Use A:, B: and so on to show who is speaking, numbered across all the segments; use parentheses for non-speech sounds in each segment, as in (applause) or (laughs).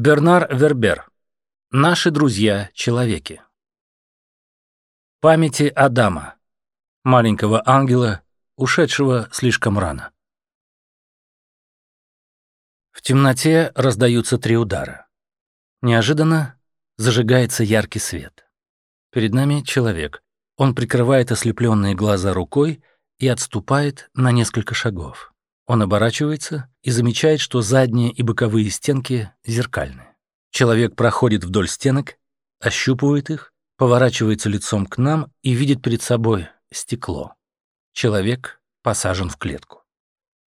A: Бернар Вербер. Наши друзья-человеки. Памяти Адама, маленького ангела, ушедшего слишком рано. В темноте раздаются три удара. Неожиданно зажигается яркий свет. Перед нами человек. Он прикрывает ослепленные глаза рукой и отступает на несколько шагов. Он оборачивается и замечает, что задние и боковые стенки зеркальны. Человек проходит вдоль стенок, ощупывает их, поворачивается лицом к нам и видит перед собой стекло. Человек посажен в клетку.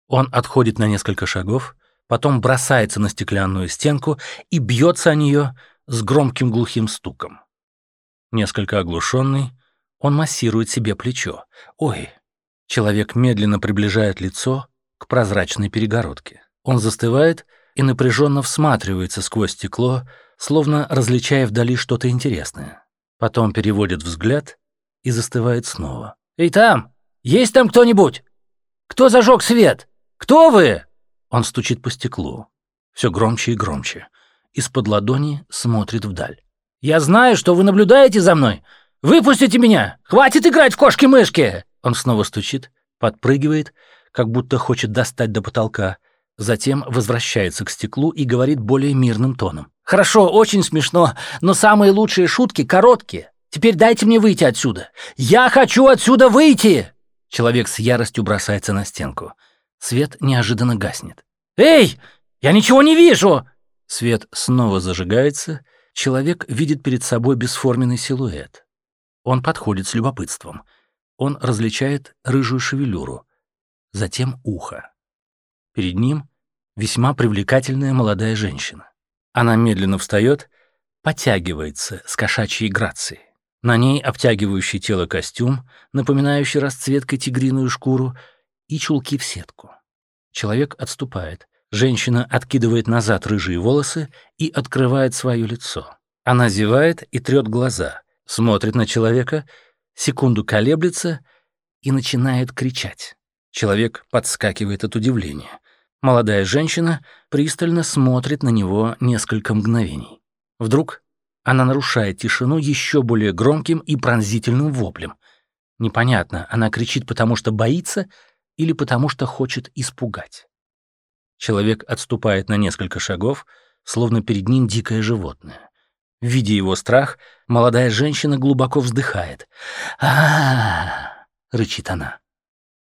A: Он отходит на несколько шагов, потом бросается на стеклянную стенку и бьется о нее с громким глухим стуком. Несколько оглушенный, он массирует себе плечо. Ой! Человек медленно приближает лицо к прозрачной перегородке. Он застывает и напряженно всматривается сквозь стекло, словно различая вдали что-то интересное. Потом переводит взгляд и застывает снова.
B: «Эй, там! Есть там кто-нибудь? Кто зажег свет? Кто вы?»
A: Он стучит по стеклу. Все громче и громче. Из-под ладони смотрит вдаль.
B: «Я знаю, что вы наблюдаете за мной. Выпустите меня! Хватит играть в кошки-мышки!»
A: Он снова стучит, подпрыгивает как будто хочет достать до потолка, затем возвращается к стеклу и говорит более мирным тоном.
B: «Хорошо, очень смешно, но самые лучшие шутки короткие. Теперь дайте мне выйти отсюда. Я хочу отсюда выйти!»
A: Человек с яростью бросается на стенку. Свет неожиданно гаснет.
B: «Эй, я ничего не вижу!»
A: Свет снова зажигается. Человек видит перед собой бесформенный силуэт. Он подходит с любопытством. Он различает рыжую шевелюру затем ухо. Перед ним весьма привлекательная молодая женщина. Она медленно встает, потягивается с кошачьей грацией. На ней обтягивающий тело костюм, напоминающий расцветкой тигриную шкуру, и чулки в сетку. Человек отступает. Женщина откидывает назад рыжие волосы и открывает свое лицо. Она зевает и трет глаза, смотрит на человека, секунду колеблется и начинает кричать. Человек подскакивает от удивления. Молодая женщина пристально смотрит на него несколько мгновений. Вдруг она нарушает тишину еще более громким и пронзительным воплем. Непонятно, она кричит потому, что боится или потому, что хочет испугать. Человек отступает на несколько шагов, словно перед ним дикое животное. Видя его страх, молодая женщина глубоко вздыхает. а, -а, -а, рычит она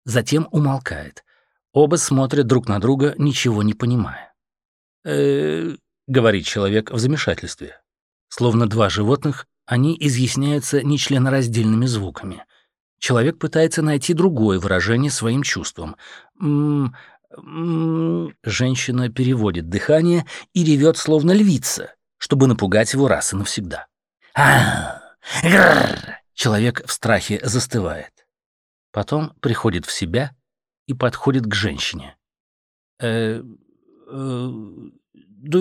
A: затем умолкает. Оба смотрят друг на друга, ничего не понимая. э говорит человек в замешательстве. Словно два животных, они изъясняются нечленораздельными звуками. Человек пытается найти другое выражение своим чувствам. Женщина переводит дыхание и ревет, словно львица, чтобы напугать его раз и навсегда. Человек в страхе застывает. Потом приходит в себя и подходит к женщине. «Э, э, «Do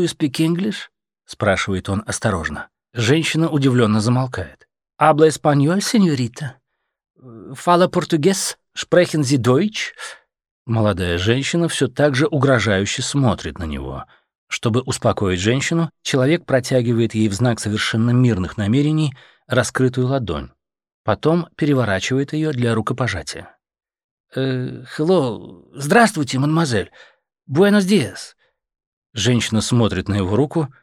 A: you speak English?» — спрашивает он осторожно. Женщина удивленно замолкает. «Habla español, señorita? Fala portugués? Sprechen Sie Deutsch?» Молодая женщина все так же угрожающе смотрит на него. Чтобы успокоить женщину, человек протягивает ей в знак совершенно мирных намерений раскрытую ладонь. Потом переворачивает ее для рукопожатия.
B: «Хелло, здравствуйте, мадемуазель. Буэнос диас».
A: Женщина смотрит на его руку,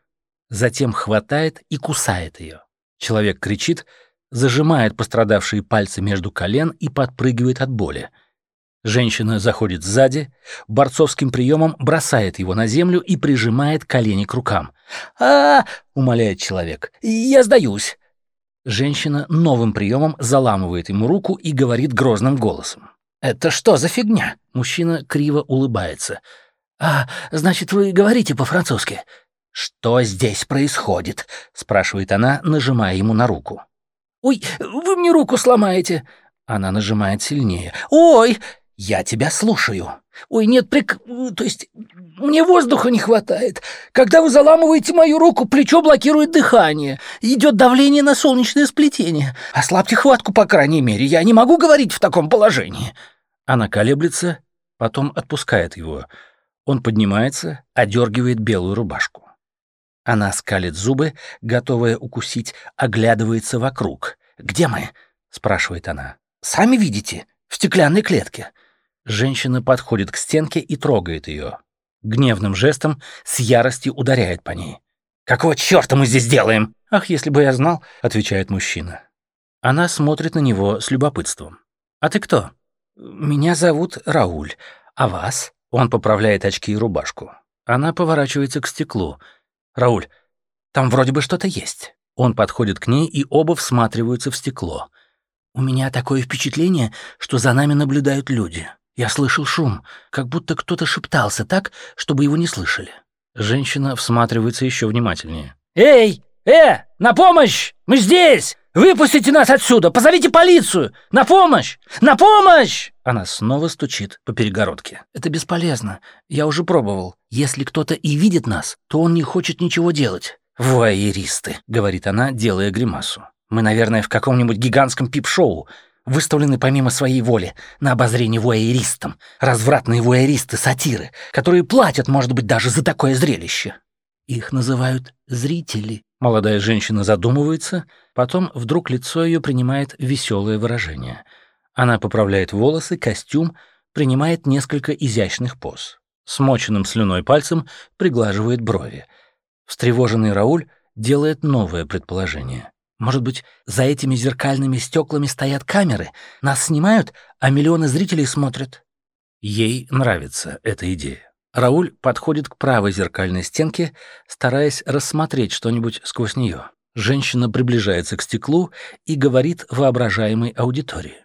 A: затем хватает и кусает ее. Человек кричит, зажимает пострадавшие пальцы между колен и подпрыгивает от боли. Женщина заходит сзади, борцовским приемом бросает его на землю и прижимает колени к рукам.
B: а, -а, -а умоляет человек. «Я сдаюсь».
A: Женщина новым приемом заламывает ему руку и говорит грозным голосом.
B: «Это что за фигня?»
A: Мужчина криво улыбается.
B: «А, значит, вы говорите по-французски?»
A: «Что здесь происходит?» — спрашивает она, нажимая ему на руку.
B: «Ой, вы мне руку сломаете!»
A: Она нажимает сильнее.
B: «Ой,
A: я тебя слушаю!»
B: «Ой, нет, прик... то есть мне воздуха не хватает. Когда вы заламываете мою руку, плечо блокирует дыхание. Идет давление на солнечное сплетение. Ослабьте хватку, по крайней мере. Я не могу говорить в таком положении».
A: Она колеблется, потом отпускает его. Он поднимается, одергивает белую рубашку. Она скалит зубы, готовая укусить, оглядывается вокруг. «Где мы?» — спрашивает она.
B: «Сами видите, в стеклянной клетке».
A: Женщина подходит к стенке и трогает ее. Гневным жестом с яростью ударяет по ней.
B: «Какого черта мы здесь делаем?»
A: «Ах, если бы я знал», — отвечает мужчина. Она смотрит на него с любопытством. «А ты кто?»
B: «Меня зовут Рауль. А вас?»
A: Он поправляет очки и рубашку. Она поворачивается к стеклу.
B: «Рауль, там вроде бы что-то есть».
A: Он подходит к ней, и оба всматриваются в стекло.
B: «У меня такое впечатление, что за нами наблюдают люди. Я слышал шум, как будто кто-то шептался так, чтобы его не слышали».
A: Женщина всматривается еще внимательнее.
B: «Эй! Э! На помощь! Мы здесь! Выпустите нас отсюда! Позовите полицию! На помощь! На помощь!»
A: Она снова стучит по перегородке.
B: «Это бесполезно. Я уже пробовал. Если кто-то и видит нас, то он не хочет ничего делать.
A: «Вуайеристы», — говорит она, делая гримасу. «Мы, наверное, в каком-нибудь гигантском пип-шоу, выставлены помимо своей воли на обозрение вуайеристам, развратные вуайеристы-сатиры, которые платят, может быть, даже за такое зрелище».
B: «Их называют зрители».
A: Молодая женщина задумывается, потом вдруг лицо ее принимает веселое выражение. Она поправляет волосы, костюм, принимает несколько изящных поз. Смоченным слюной пальцем приглаживает брови. Встревоженный Рауль делает новое предположение. Может быть, за этими зеркальными стеклами стоят камеры, нас снимают, а миллионы зрителей смотрят? Ей нравится эта идея. Рауль подходит к правой зеркальной стенке, стараясь рассмотреть что-нибудь сквозь нее. Женщина приближается к стеклу и говорит воображаемой аудитории.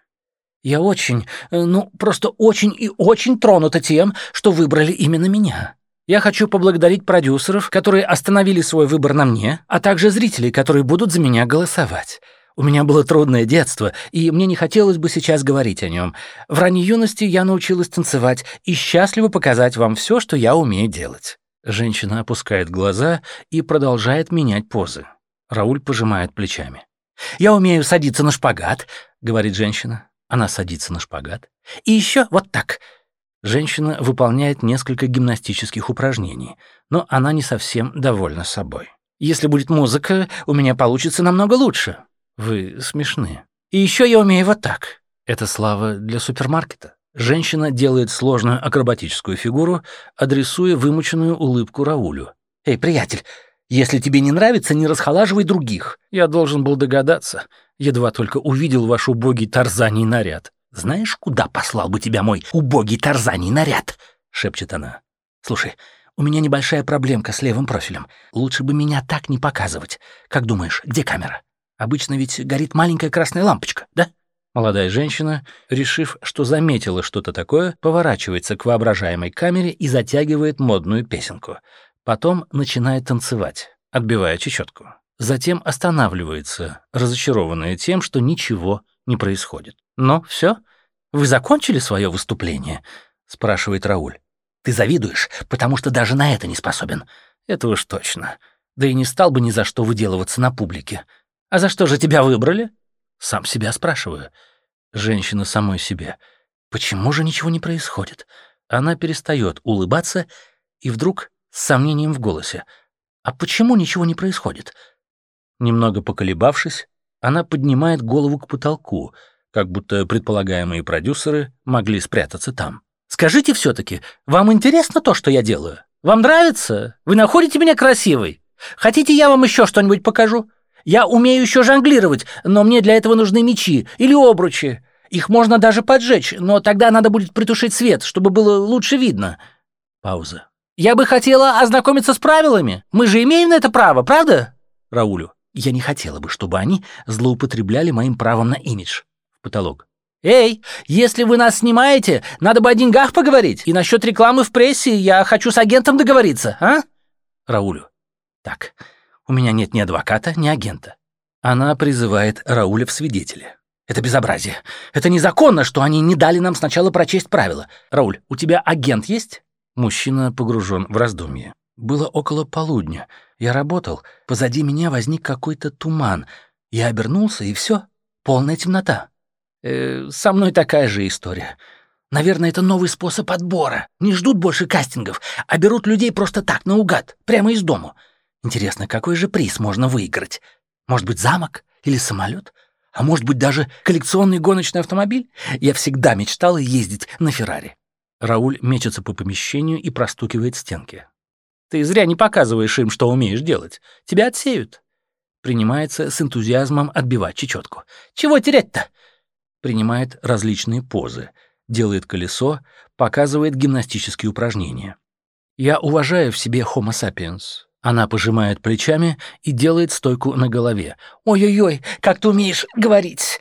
B: «Я очень, э, ну, просто очень и очень тронута тем, что выбрали именно меня. Я хочу поблагодарить продюсеров, которые остановили свой выбор на мне, а также зрителей, которые будут за меня голосовать. У меня было трудное детство, и мне не хотелось бы сейчас говорить о нем. В ранней юности я научилась танцевать и счастливо показать вам все, что я умею делать».
A: Женщина опускает глаза и продолжает менять позы. Рауль пожимает плечами.
B: «Я умею садиться на шпагат», — говорит женщина.
A: Она садится на шпагат.
B: «И еще вот так.
A: Женщина выполняет несколько гимнастических упражнений, но она не совсем довольна собой.
B: «Если будет музыка, у меня получится намного лучше».
A: «Вы смешны».
B: «И еще я умею вот так».
A: Это слава для супермаркета. Женщина делает сложную акробатическую фигуру, адресуя вымученную улыбку Раулю.
B: «Эй, приятель, если тебе не нравится, не расхолаживай других».
A: Я должен был догадаться. Едва только увидел ваш убогий тарзаний наряд.
B: «Знаешь, куда послал бы тебя мой убогий тарзаний наряд?» — шепчет она. «Слушай, у меня небольшая проблемка с левым профилем. Лучше бы меня так не показывать. Как думаешь, где камера? Обычно ведь горит маленькая красная лампочка, да?»
A: Молодая женщина, решив, что заметила что-то такое, поворачивается к воображаемой камере и затягивает модную песенку. Потом начинает танцевать, отбивая чечетку. Затем останавливается, разочарованная тем, что ничего не происходит.
B: «Ну, все? Вы закончили свое выступление?» — спрашивает Рауль. «Ты завидуешь, потому что даже на это не способен».
A: «Это уж точно. Да и не стал бы ни за что выделываться на публике.
B: А за что же тебя выбрали?»
A: «Сам себя спрашиваю. Женщина самой себе. Почему же ничего не происходит?» Она перестает улыбаться и вдруг с сомнением в голосе. «А почему ничего не происходит?» Немного поколебавшись, она поднимает голову к потолку — как будто предполагаемые продюсеры могли спрятаться там.
B: «Скажите все-таки, вам интересно то, что я делаю? Вам нравится? Вы находите меня красивой? Хотите, я вам еще что-нибудь покажу? Я умею еще жонглировать, но мне для этого нужны мечи или обручи. Их можно даже поджечь, но тогда надо будет притушить свет, чтобы было лучше видно».
A: Пауза.
B: «Я бы хотела ознакомиться с правилами. Мы же имеем на это право, правда?»
A: Раулю.
B: «Я не хотела бы, чтобы они злоупотребляли моим правом на имидж
A: потолок.
B: «Эй, если вы нас снимаете, надо бы о деньгах поговорить. И насчет рекламы в прессе я хочу с агентом договориться, а?»
A: Раулю. «Так, у меня нет ни адвоката, ни агента». Она призывает Рауля в свидетели.
B: «Это безобразие. Это незаконно, что они не дали нам сначала прочесть правила. Рауль, у тебя агент есть?»
A: Мужчина погружен в раздумье. Было около полудня. Я работал. Позади меня возник какой-то туман. Я обернулся, и все. Полная темнота.
B: Э, со мной такая же история. Наверное, это новый способ отбора. Не ждут больше кастингов, а берут людей просто так, наугад, прямо из дому. Интересно, какой же приз можно выиграть? Может быть, замок или самолет? А может быть, даже коллекционный гоночный автомобиль? Я всегда мечтала ездить на Феррари.
A: Рауль мечется по помещению и простукивает стенки. Ты зря не показываешь им, что умеешь делать. Тебя отсеют. Принимается с энтузиазмом отбивать чечетку.
B: Чего терять-то?
A: Принимает различные позы. Делает колесо, показывает гимнастические упражнения. Я уважаю в себе Homo sapiens. Она пожимает плечами и делает стойку на голове.
B: «Ой-ой-ой, как ты умеешь говорить!»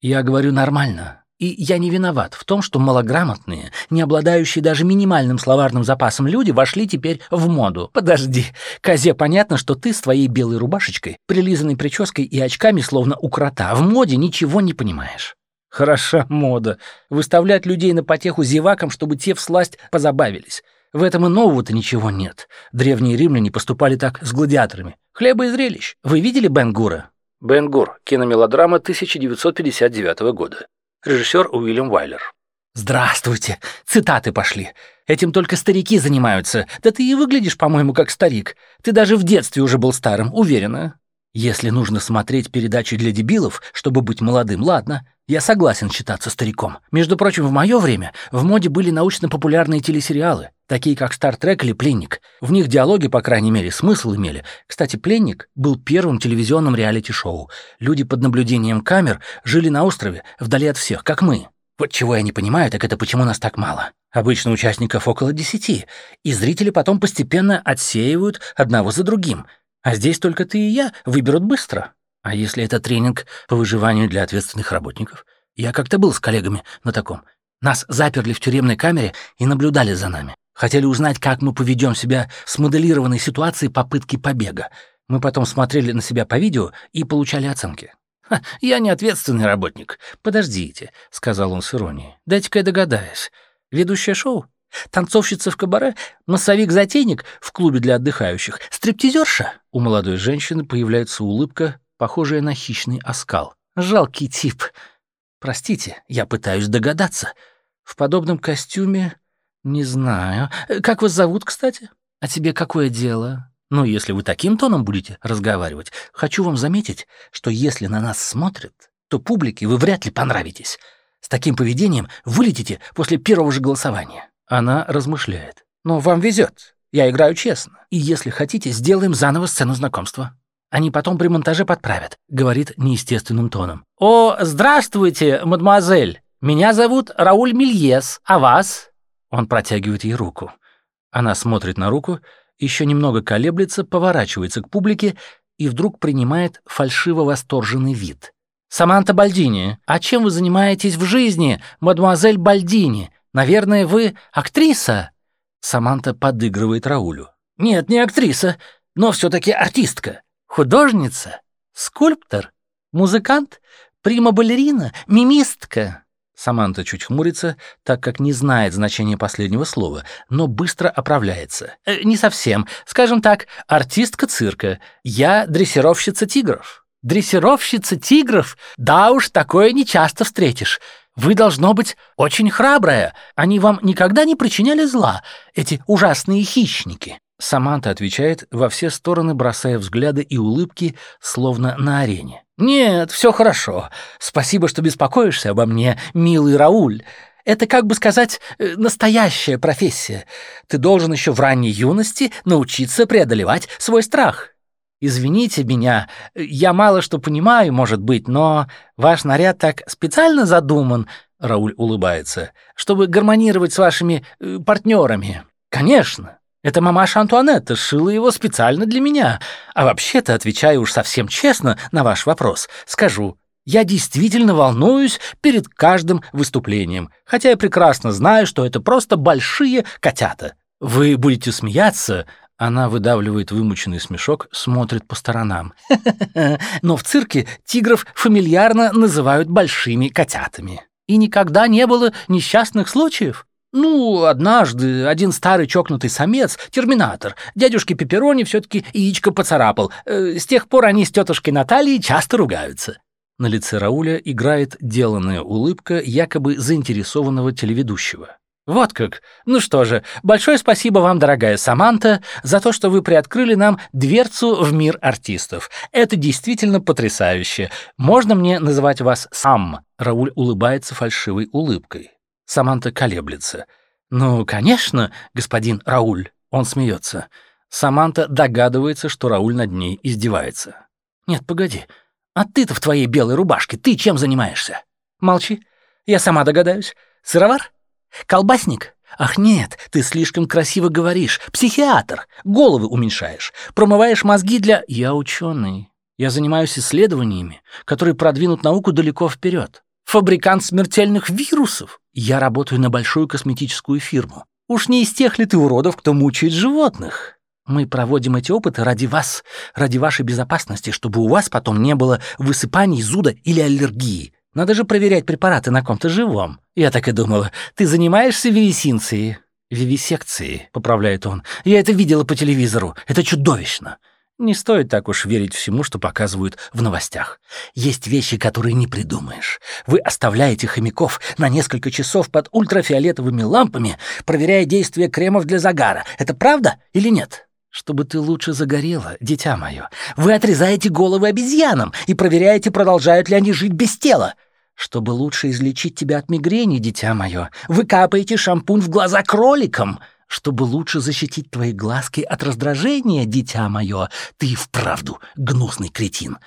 A: Я говорю нормально. И я не виноват в том, что малограмотные, не обладающие даже минимальным словарным запасом люди вошли теперь в моду.
B: Подожди, Козе, понятно, что ты с твоей белой рубашечкой, прилизанной прической и очками, словно у крота, в моде ничего не понимаешь.
A: Хороша мода. Выставлять людей на потеху зевакам, чтобы те всласть позабавились. В этом и нового-то ничего нет. Древние римляне поступали так с гладиаторами. Хлеба и зрелищ. Вы видели Бен-Гура? Бен-Гур. Киномелодрама 1959 года. Режиссер Уильям Вайлер.
B: «Здравствуйте! Цитаты пошли. Этим только старики занимаются. Да ты и выглядишь, по-моему, как старик. Ты даже в детстве уже был старым, уверена. Если нужно смотреть передачи для дебилов, чтобы быть молодым, ладно. Я согласен считаться стариком. Между прочим, в мое время в моде были научно-популярные телесериалы, такие как «Стартрек» или «Пленник». В них диалоги, по крайней мере, смысл имели. Кстати, «Пленник» был первым телевизионным реалити-шоу. Люди под наблюдением камер жили на острове, вдали от всех, как мы. Вот чего я не понимаю, так это почему нас так мало. Обычно участников около десяти, и зрители потом постепенно отсеивают одного за другим. А здесь только ты и я выберут быстро. А если это тренинг по выживанию для ответственных работников? Я как-то был с коллегами на таком. Нас заперли в тюремной камере и наблюдали за нами. Хотели узнать, как мы поведем себя в смоделированной ситуации попытки побега. Мы потом смотрели на себя по видео и получали оценки.
A: «Ха, «Я не ответственный работник. Подождите», — сказал он с иронией. «Дайте-ка я догадаюсь. Ведущее шоу? Танцовщица в кабаре? Массовик-затейник в клубе для отдыхающих? Стриптизерша?» У молодой женщины появляется улыбка, похожее на хищный оскал. Жалкий тип. Простите, я пытаюсь догадаться. В подобном костюме... Не знаю. Как вас зовут, кстати? А тебе какое дело? Ну, если вы таким тоном будете разговаривать, хочу вам заметить, что если на нас смотрят, то публике вы вряд ли понравитесь. С таким поведением вылетите после первого же голосования. Она размышляет. Но вам везет. Я играю честно. И если хотите, сделаем заново сцену знакомства. Они потом при монтаже подправят», — говорит неестественным тоном. «О, здравствуйте, мадемуазель. Меня зовут Рауль Мильес. А вас?» Он протягивает ей руку. Она смотрит на руку, еще немного колеблется, поворачивается к публике и вдруг принимает фальшиво-восторженный вид. «Саманта Бальдини, а чем вы занимаетесь в жизни, мадемуазель Бальдини? Наверное, вы актриса?» Саманта подыгрывает Раулю. «Нет, не актриса, но все таки артистка. Художница? Скульптор? Музыкант? Прима-балерина? Мимистка?» Саманта чуть хмурится, так как не знает значения последнего слова, но быстро оправляется. Э, «Не совсем. Скажем так, артистка цирка. Я дрессировщица тигров». «Дрессировщица тигров? Да уж, такое не часто встретишь. Вы, должно быть, очень храбрая. Они вам никогда не причиняли зла, эти ужасные хищники?» Саманта отвечает, во все стороны бросая взгляды и улыбки, словно на арене. «Нет, все хорошо. Спасибо, что беспокоишься обо мне, милый Рауль. Это, как бы сказать, э, настоящая профессия. Ты должен еще в ранней юности научиться преодолевать свой страх. Извините меня, я мало что понимаю, может быть, но ваш наряд так специально задуман, Рауль улыбается, чтобы гармонировать с вашими э, партнерами. Конечно. Это мамаша Антуанетта сшила его специально для меня. А вообще-то, отвечаю уж совсем честно на ваш вопрос, скажу, я действительно волнуюсь перед каждым выступлением, хотя я прекрасно знаю, что это просто большие котята. Вы будете смеяться, она выдавливает вымученный смешок, смотрит по сторонам. (laughs) Но в цирке тигров фамильярно называют большими котятами. И никогда не было несчастных случаев. Ну, однажды один старый чокнутый самец, терминатор, дядюшке Пепперони все-таки яичко поцарапал. Э, с тех пор они с тетушкой Натальей часто ругаются. На лице Рауля играет деланная улыбка якобы заинтересованного телеведущего.
B: Вот как. Ну что же, большое спасибо вам, дорогая Саманта, за то, что вы приоткрыли нам дверцу в мир артистов. Это действительно потрясающе. Можно мне называть вас Сам? Рауль улыбается фальшивой улыбкой. Саманта колеблется. Ну, конечно, господин Рауль. Он смеется. Саманта догадывается, что Рауль над ней издевается. Нет, погоди. А ты-то в твоей белой рубашке, ты чем занимаешься? Молчи. Я сама догадаюсь. Сыровар? Колбасник? Ах нет, ты слишком красиво говоришь. Психиатр. Головы уменьшаешь. Промываешь мозги для... Я ученый. Я занимаюсь исследованиями, которые продвинут науку далеко вперед. Фабрикант смертельных вирусов. Я работаю на большую косметическую фирму. Уж не из тех ли ты уродов, кто мучает животных? Мы проводим эти опыты ради вас, ради вашей безопасности, чтобы у вас потом не было высыпаний, зуда или аллергии. Надо же проверять препараты на ком-то живом. Я так и думала. Ты занимаешься вивисинцией? Вивисекцией, поправляет он. Я это видела по телевизору. Это чудовищно. Не стоит так уж верить всему, что показывают в новостях. Есть вещи, которые не придумаешь. Вы оставляете хомяков на несколько часов под ультрафиолетовыми лампами, проверяя действие кремов для загара. Это правда или нет? Чтобы ты лучше загорела, дитя мое. Вы отрезаете головы обезьянам и проверяете, продолжают ли они жить без тела. Чтобы лучше излечить тебя от мигрени, дитя мое, вы капаете шампунь в глаза кроликам. Чтобы лучше защитить твои глазки от раздражения, дитя мое, ты вправду гнусный кретин».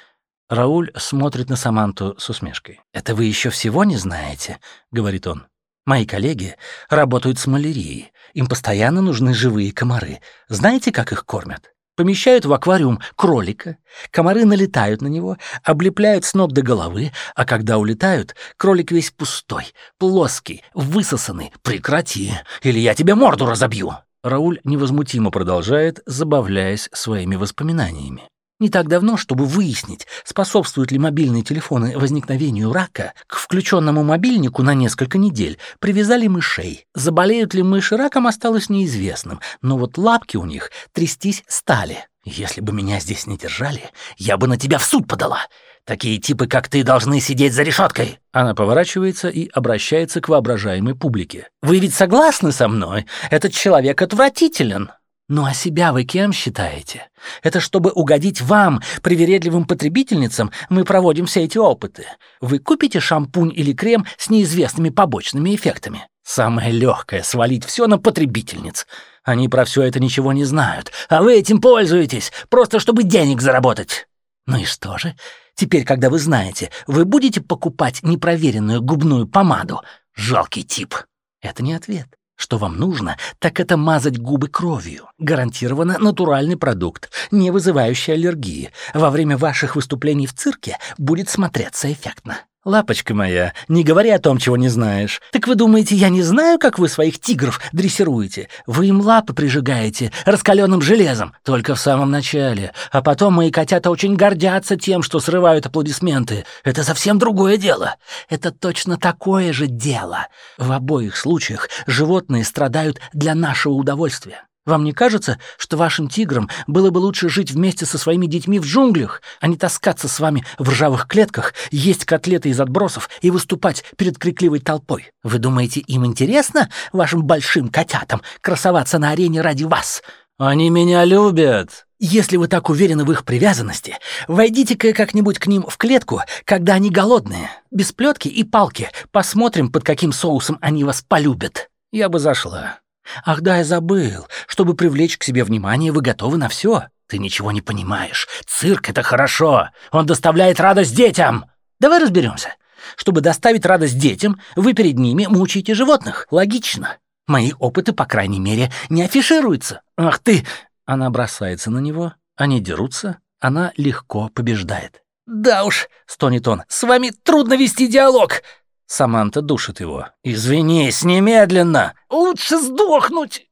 B: Рауль смотрит на Саманту с усмешкой. «Это вы еще всего не знаете?» — говорит он. «Мои коллеги работают с малярией. Им постоянно нужны живые комары. Знаете, как их кормят? Помещают в аквариум кролика, комары налетают на него, облепляют с ног до головы, а когда улетают, кролик весь пустой, плоский, высосанный. Прекрати, или я тебе морду разобью. Рауль невозмутимо продолжает, забавляясь своими воспоминаниями. Не так давно, чтобы выяснить, способствуют ли мобильные телефоны возникновению рака, к включенному мобильнику на несколько недель привязали мышей. Заболеют ли мыши раком, осталось неизвестным, но вот лапки у них трястись стали. Если бы меня здесь не держали, я бы на тебя в суд подала. Такие типы, как ты, должны сидеть за решеткой. Она поворачивается и обращается к воображаемой публике. Вы ведь согласны со мной? Этот человек отвратителен. Ну а себя вы кем считаете? Это чтобы угодить вам, привередливым потребительницам, мы проводим все эти опыты. Вы купите шампунь или крем с неизвестными побочными эффектами. Самое легкое — свалить все на потребительниц. Они про все это ничего не знают, а вы этим пользуетесь, просто чтобы денег заработать. Ну и что же? Теперь, когда вы знаете, вы будете покупать непроверенную губную помаду? Жалкий тип. Это не ответ. Что вам нужно, так это мазать губы кровью. Гарантированно натуральный продукт, не вызывающий аллергии. Во время ваших выступлений в цирке будет смотреться эффектно. «Лапочка моя, не говори о том, чего не знаешь. Так вы думаете, я не знаю, как вы своих тигров дрессируете? Вы им лапы прижигаете раскаленным железом, только в самом начале. А потом мои котята очень гордятся тем, что срывают аплодисменты. Это совсем другое дело. Это точно такое же дело. В обоих случаях животные страдают для нашего удовольствия. Вам не кажется, что вашим тиграм было бы лучше жить вместе со своими детьми в джунглях, а не таскаться с вами в ржавых клетках, есть котлеты из отбросов и выступать перед крикливой толпой? Вы думаете, им интересно, вашим большим котятам, красоваться на арене ради вас? Они меня любят. Если вы так уверены в их привязанности, войдите-ка как-нибудь к ним в клетку, когда они голодные, без плетки и палки. Посмотрим, под каким соусом они вас полюбят. Я бы зашла. Ах да, я забыл. Чтобы привлечь к себе внимание, вы готовы на все. Ты ничего не понимаешь. Цирк — это хорошо. Он доставляет радость детям. Давай разберемся. Чтобы доставить радость детям, вы перед ними мучаете животных. Логично. Мои опыты, по крайней мере, не афишируются. Ах ты! Она бросается на него. Они дерутся. Она легко побеждает. «Да уж», — стонет он, — «с вами трудно вести диалог. Саманта душит его. «Извинись немедленно! Лучше сдохнуть!»